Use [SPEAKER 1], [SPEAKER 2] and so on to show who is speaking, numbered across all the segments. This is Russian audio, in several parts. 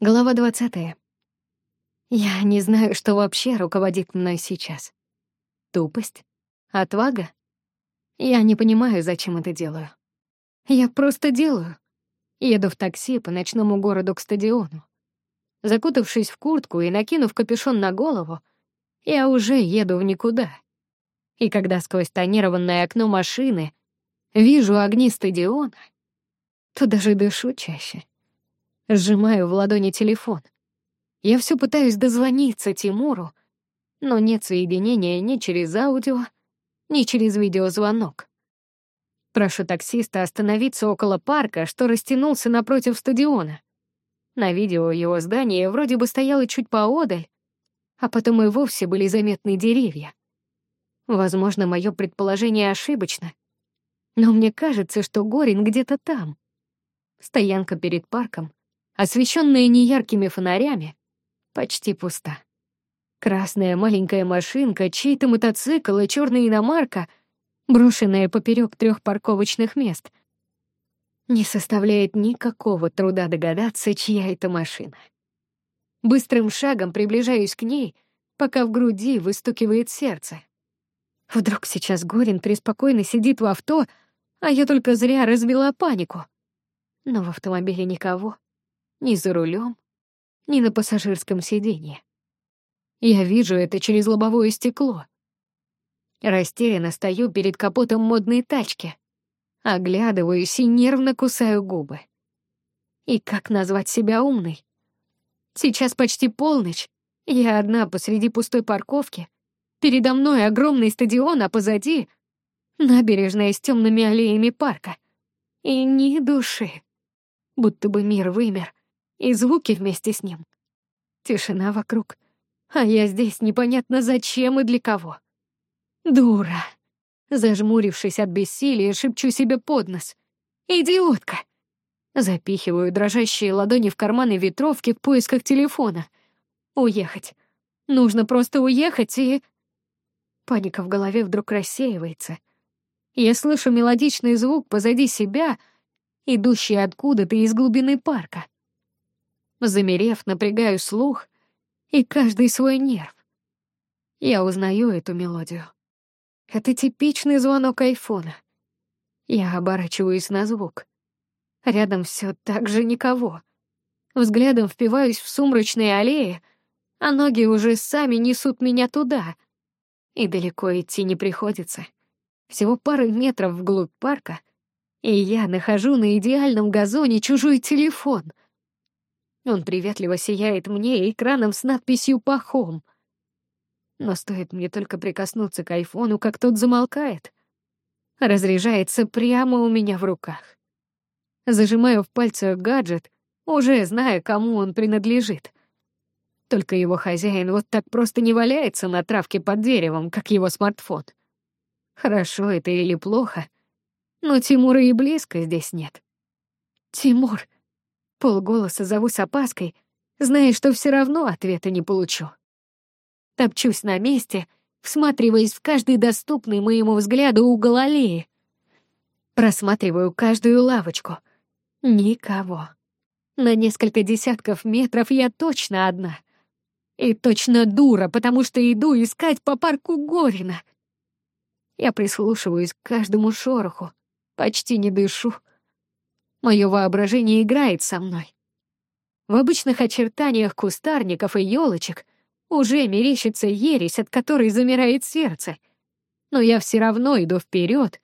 [SPEAKER 1] Глава двадцатая. Я не знаю, что вообще руководит мной сейчас. Тупость? Отвага? Я не понимаю, зачем это делаю. Я просто делаю. Еду в такси по ночному городу к стадиону. Закутавшись в куртку и накинув капюшон на голову, я уже еду в никуда. И когда сквозь тонированное окно машины вижу огни стадиона, то даже дышу чаще. Сжимаю в ладони телефон. Я все пытаюсь дозвониться Тимуру, но нет соединения ни через аудио, ни через видеозвонок. Прошу таксиста остановиться около парка, что растянулся напротив стадиона. На видео его здание вроде бы стояло чуть поодаль, а потом и вовсе были заметны деревья. Возможно, мое предположение ошибочно, но мне кажется, что Горин где-то там. Стоянка перед парком освещенная неяркими фонарями, почти пуста. Красная маленькая машинка, чей-то мотоцикл и черная иномарка, брошенная поперек трех парковочных мест. Не составляет никакого труда догадаться, чья это машина. Быстрым шагом приближаюсь к ней, пока в груди выстукивает сердце. Вдруг сейчас Горин преспокойно сидит в авто, а я только зря развела панику. Но в автомобиле никого ни за рулем, ни на пассажирском сиденье. Я вижу это через лобовое стекло. Растерянно стою перед капотом модной тачки, оглядываюсь и нервно кусаю губы. И как назвать себя умной? Сейчас почти полночь, я одна посреди пустой парковки, передо мной огромный стадион, а позади — набережная с темными аллеями парка. И ни души. Будто бы мир вымер, и звуки вместе с ним. Тишина вокруг, а я здесь непонятно зачем и для кого. Дура. Зажмурившись от бессилия, шепчу себе под нос. Идиотка. Запихиваю дрожащие ладони в карманы ветровки в поисках телефона. Уехать. Нужно просто уехать и... Паника в голове вдруг рассеивается. Я слышу мелодичный звук позади себя, идущий откуда-то из глубины парка. Замерев, напрягаю слух и каждый свой нерв. Я узнаю эту мелодию. Это типичный звонок айфона. Я оборачиваюсь на звук. Рядом все так же никого. Взглядом впиваюсь в сумрачные аллеи, а ноги уже сами несут меня туда. И далеко идти не приходится. Всего пары метров вглубь парка, и я нахожу на идеальном газоне чужой телефон — он приветливо сияет мне экраном с надписью «Пахом». Но стоит мне только прикоснуться к айфону, как тот замолкает. Разряжается прямо у меня в руках. Зажимаю в пальцах гаджет, уже зная, кому он принадлежит. Только его хозяин вот так просто не валяется на травке под деревом, как его смартфон. Хорошо это или плохо, но Тимура и близко здесь нет. Тимур, Полголоса зову с опаской, зная, что все равно ответа не получу. Топчусь на месте, всматриваясь в каждый доступный моему взгляду угол аллеи. Просматриваю каждую лавочку. Никого. На несколько десятков метров я точно одна. И точно дура, потому что иду искать по парку Горина. Я прислушиваюсь к каждому шороху, почти не дышу. Мое воображение играет со мной. В обычных очертаниях кустарников и елочек уже мерещится ересь, от которой замирает сердце. Но я все равно иду вперед,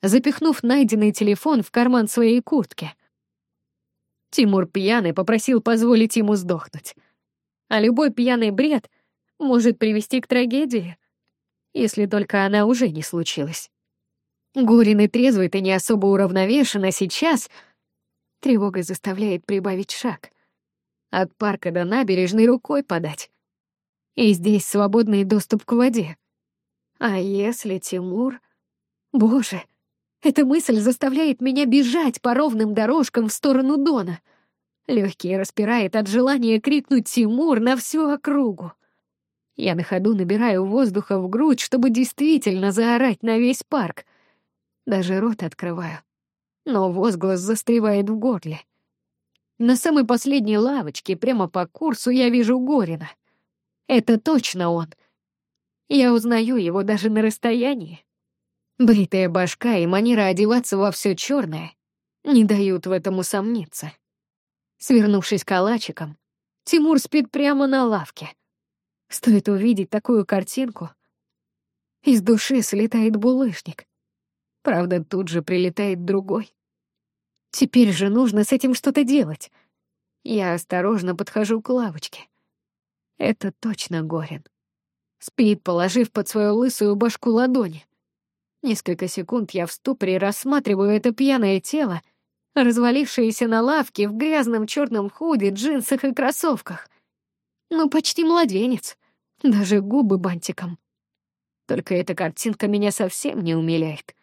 [SPEAKER 1] запихнув найденный телефон в карман своей куртки. Тимур пьяный попросил позволить ему сдохнуть. А любой пьяный бред может привести к трагедии, если только она уже не случилась. Горин и трезвый-то не особо уравновешен, а сейчас — Тревога заставляет прибавить шаг. От парка до набережной рукой подать. И здесь свободный доступ к воде. А если Тимур... Боже, эта мысль заставляет меня бежать по ровным дорожкам в сторону Дона. Легкие распирает от желания крикнуть «Тимур!» на всю округу. Я на ходу набираю воздуха в грудь, чтобы действительно заорать на весь парк. Даже рот открываю но возглас застревает в горле. На самой последней лавочке, прямо по курсу, я вижу Горина. Это точно он. Я узнаю его даже на расстоянии. Бритая башка и манера одеваться во все черное не дают в этом усомниться. Свернувшись калачиком, Тимур спит прямо на лавке. Стоит увидеть такую картинку, из души слетает булыжник. Правда, тут же прилетает другой. Теперь же нужно с этим что-то делать. Я осторожно подхожу к лавочке. Это точно Горин. Спит, положив под свою лысую башку ладони. Несколько секунд я в ступоре рассматриваю это пьяное тело, развалившееся на лавке в грязном черном худе, джинсах и кроссовках. Ну, почти младенец. Даже губы бантиком. Только эта картинка меня совсем не умиляет.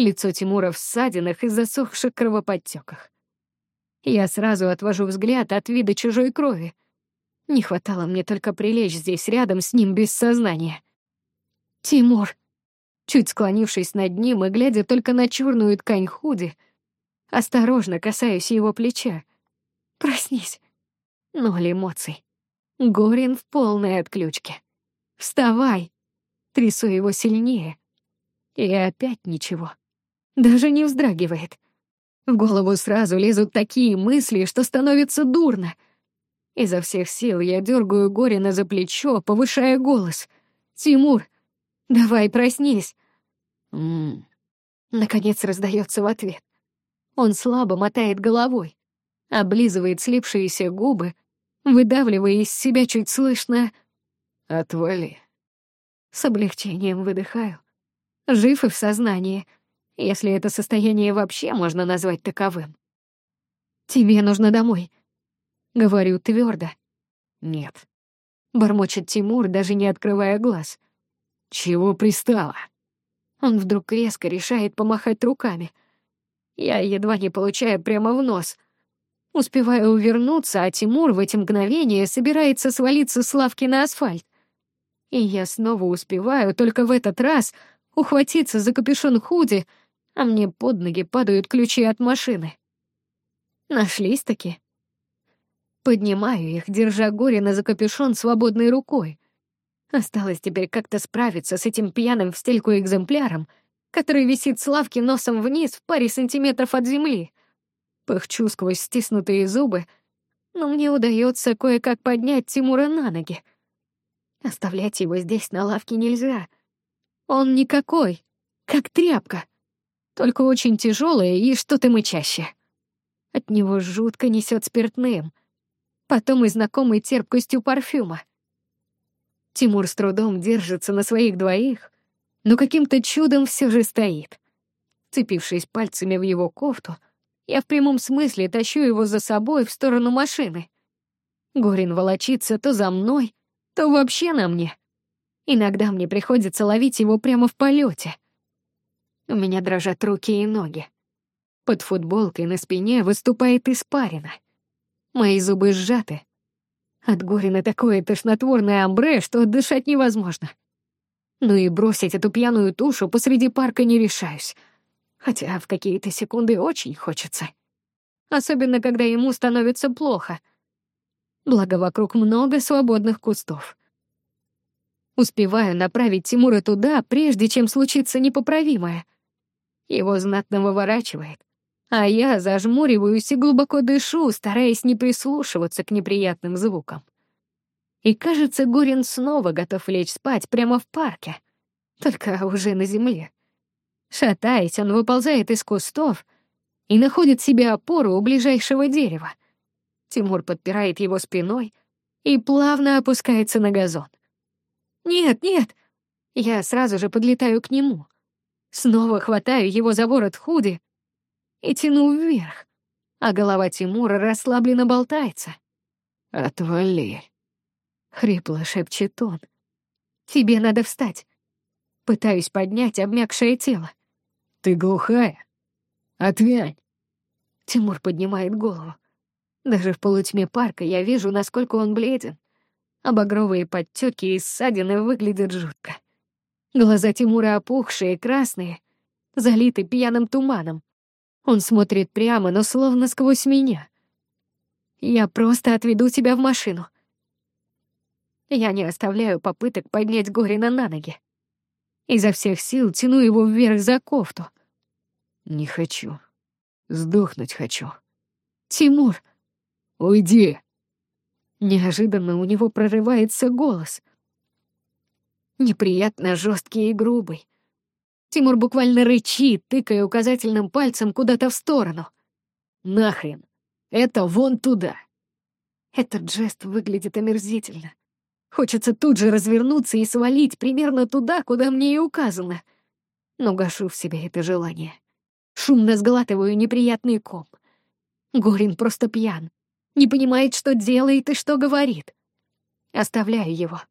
[SPEAKER 1] Лицо Тимура в ссадинах и засохших кровоподтеках. Я сразу отвожу взгляд от вида чужой крови. Не хватало мне только прилечь здесь рядом с ним без сознания. Тимур, чуть склонившись над ним и глядя только на черную ткань худи, осторожно касаюсь его плеча. Проснись. Ноль эмоций. Горин в полной отключке. Вставай. Трясу его сильнее. И опять ничего даже не вздрагивает. В голову сразу лезут такие мысли, что становится дурно. Изо всех сил я дергаю Горина за плечо, повышая голос. «Тимур, давай проснись!» «М-м-м!» Наконец раздается в ответ. Он слабо мотает головой, облизывает слипшиеся губы, выдавливая из себя чуть слышно «Отвали». С облегчением выдыхаю. Жив и в сознании — если это состояние вообще можно назвать таковым. «Тебе нужно домой», — говорю твердо. «Нет», — бормочет Тимур, даже не открывая глаз. «Чего пристало?» Он вдруг резко решает помахать руками. Я едва не получаю прямо в нос. Успеваю увернуться, а Тимур в эти мгновения собирается свалиться с лавки на асфальт. И я снова успеваю, только в этот раз ухватиться за капюшон худи — а мне под ноги падают ключи от машины. Нашлись-таки. Поднимаю их, держа Горина за капюшон свободной рукой. Осталось теперь как-то справиться с этим пьяным в стельку экземпляром, который висит с лавки носом вниз в паре сантиметров от земли. Пыхчу сквозь стиснутые зубы, но мне удается кое-как поднять Тимура на ноги. Оставлять его здесь на лавке нельзя. Он никакой, как тряпка только очень тяжелое и что-то мычащее. От него жутко несет спиртным, потом и знакомой терпкостью парфюма. Тимур с трудом держится на своих двоих, но каким-то чудом все же стоит. Цепившись пальцами в его кофту, я в прямом смысле тащу его за собой в сторону машины. Горин волочится то за мной, то вообще на мне. Иногда мне приходится ловить его прямо в полете. У меня дрожат руки и ноги. Под футболкой на спине выступает испарина. Мои зубы сжаты. От Горина такое тошнотворное амбре, что дышать невозможно. Ну и бросить эту пьяную тушу посреди парка не решаюсь. Хотя в какие-то секунды очень хочется. Особенно, когда ему становится плохо. Благо, вокруг много свободных кустов. Успеваю направить Тимура туда, прежде чем случится непоправимое — его знатно выворачивает. А я зажмуриваюсь и глубоко дышу, стараясь не прислушиваться к неприятным звукам. И кажется, Горин снова готов лечь спать прямо в парке, только уже на земле. Шатаясь, он выползает из кустов и находит себе опору у ближайшего дерева. Тимур подпирает его спиной и плавно опускается на газон. «Нет, нет!» Я сразу же подлетаю к нему. Снова хватаю его за ворот худи и тяну вверх, а голова Тимура расслабленно болтается. «Отвали», — хрипло шепчет он. «Тебе надо встать». Пытаюсь поднять обмякшее тело. «Ты глухая? Отвянь!» Тимур поднимает голову. Даже в полутьме парка я вижу, насколько он бледен. А багровые подтеки и ссадины выглядят жутко. Глаза Тимура опухшие, красные, залиты пьяным туманом. Он смотрит прямо, но словно сквозь меня. Я просто отведу тебя в машину. Я не оставляю попыток поднять Горина на ноги. Изо всех сил тяну его вверх за кофту.
[SPEAKER 2] Не хочу. Сдохнуть хочу.
[SPEAKER 1] Тимур,
[SPEAKER 2] уйди.
[SPEAKER 1] Неожиданно у него прорывается голос. Неприятно жесткий и грубый. Тимур буквально рычит, тыкая указательным пальцем куда-то в сторону.
[SPEAKER 2] Нахрен. Это вон туда.
[SPEAKER 1] Этот жест выглядит омерзительно. Хочется тут же развернуться и свалить примерно туда, куда мне и указано. Но гашу в себе это желание. Шумно сглатываю неприятный ком. Горин просто пьян. Не понимает, что делает и что говорит. Оставляю его.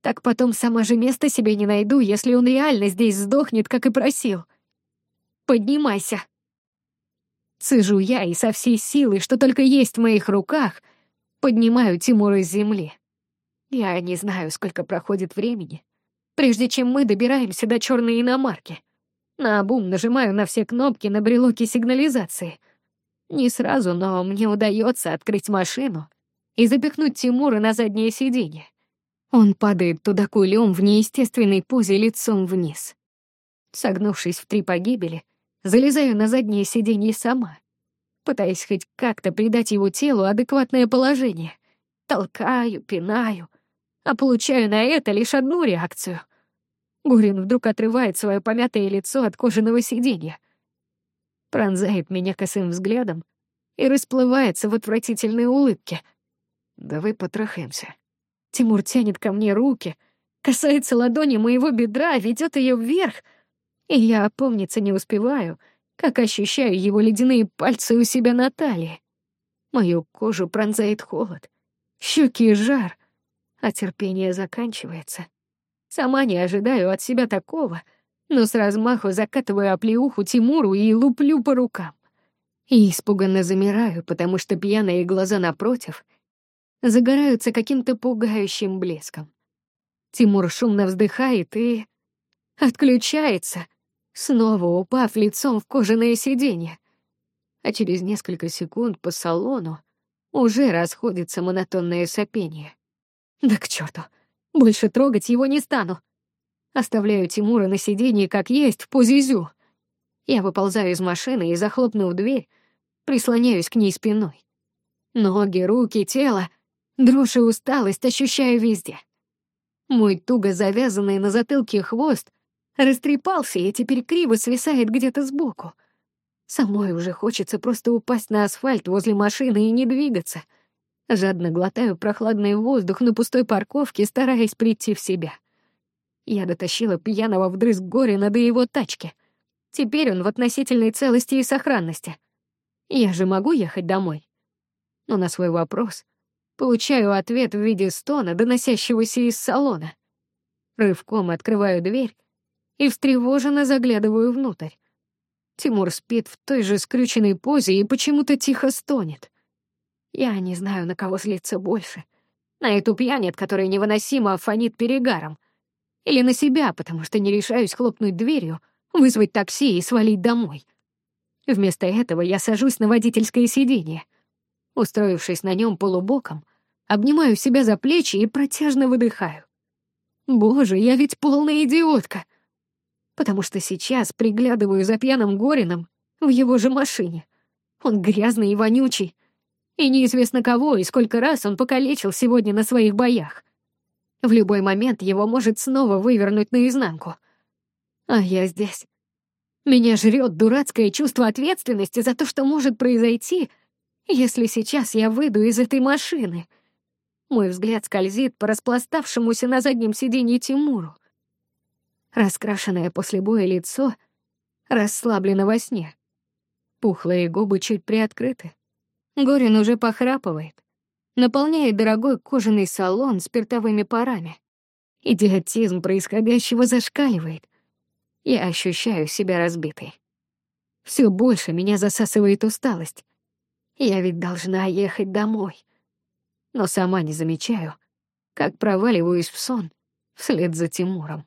[SPEAKER 1] Так потом сама же место себе не найду, если он реально здесь сдохнет, как и просил. Поднимайся. Цежу я и со всей силы, что только есть в моих руках, поднимаю Тимура с земли. Я не знаю, сколько проходит времени, прежде чем мы добираемся до черной иномарки. Наобум нажимаю на все кнопки на брелоке сигнализации. Не сразу, но мне удается открыть машину и запихнуть Тимура на заднее сиденье. Он падает туда кулем в неестественной позе лицом вниз. Согнувшись в три погибели, залезаю на заднее сиденье сама, пытаясь хоть как-то придать его телу адекватное положение. Толкаю, пинаю, а получаю на это лишь одну реакцию. Гурин вдруг отрывает свое помятое лицо от кожаного сиденья, пронзает меня косым взглядом и расплывается в отвратительной улыбке.
[SPEAKER 2] «Давай потрахаемся»,
[SPEAKER 1] Тимур тянет ко мне руки, касается ладони моего бедра, ведет ее вверх, и я опомниться не успеваю, как ощущаю его ледяные пальцы у себя на талии. Мою кожу пронзает холод, щеки жар, а терпение заканчивается. Сама не ожидаю от себя такого, но с размаху закатываю оплеуху Тимуру и луплю по рукам. И испуганно замираю, потому что пьяные глаза напротив — загораются каким-то пугающим блеском. Тимур шумно вздыхает и... отключается, снова упав лицом в кожаное сиденье. А через несколько секунд по салону уже расходится монотонное сопение. Да к черту, больше трогать его не стану. Оставляю Тимура на сиденье как есть в позе. Я выползаю из машины и, захлопнув дверь, прислоняюсь к ней спиной. Ноги, руки, тело Дрожь и усталость ощущаю везде. Мой туго завязанный на затылке хвост растрепался и теперь криво свисает где-то сбоку. Самой уже хочется просто упасть на асфальт возле машины и не двигаться. Жадно глотаю прохладный воздух на пустой парковке, стараясь прийти в себя. Я дотащила пьяного вдрызг Горина до его тачки. Теперь он в относительной целости и сохранности. Я же могу ехать домой? Но на свой вопрос Получаю ответ в виде стона, доносящегося из салона. Рывком открываю дверь и встревоженно заглядываю внутрь. Тимур спит в той же скрюченной позе и почему-то тихо стонет. Я не знаю, на кого злиться больше. На эту пьянь, от которой невыносимо фонит перегаром. Или на себя, потому что не решаюсь хлопнуть дверью, вызвать такси и свалить домой. Вместо этого я сажусь на водительское сиденье. Устроившись на нем полубоком, обнимаю себя за плечи и протяжно выдыхаю. Боже, я ведь полная идиотка. Потому что сейчас приглядываю за пьяным Горином в его же машине. Он грязный и вонючий. И неизвестно кого и сколько раз он покалечил сегодня на своих боях. В любой момент его может снова вывернуть наизнанку. А я здесь. Меня жрет дурацкое чувство ответственности за то, что может произойти, если сейчас я выйду из этой машины — мой взгляд скользит по распластавшемуся на заднем сиденье Тимуру. Раскрашенное после боя лицо расслаблено во сне. Пухлые губы чуть приоткрыты. Горин уже похрапывает, наполняет дорогой кожаный салон спиртовыми парами. Идиотизм происходящего зашкаливает. Я ощущаю себя разбитой. Все больше меня засасывает усталость. Я ведь должна ехать домой но сама не замечаю, как проваливаюсь в сон вслед за Тимуром.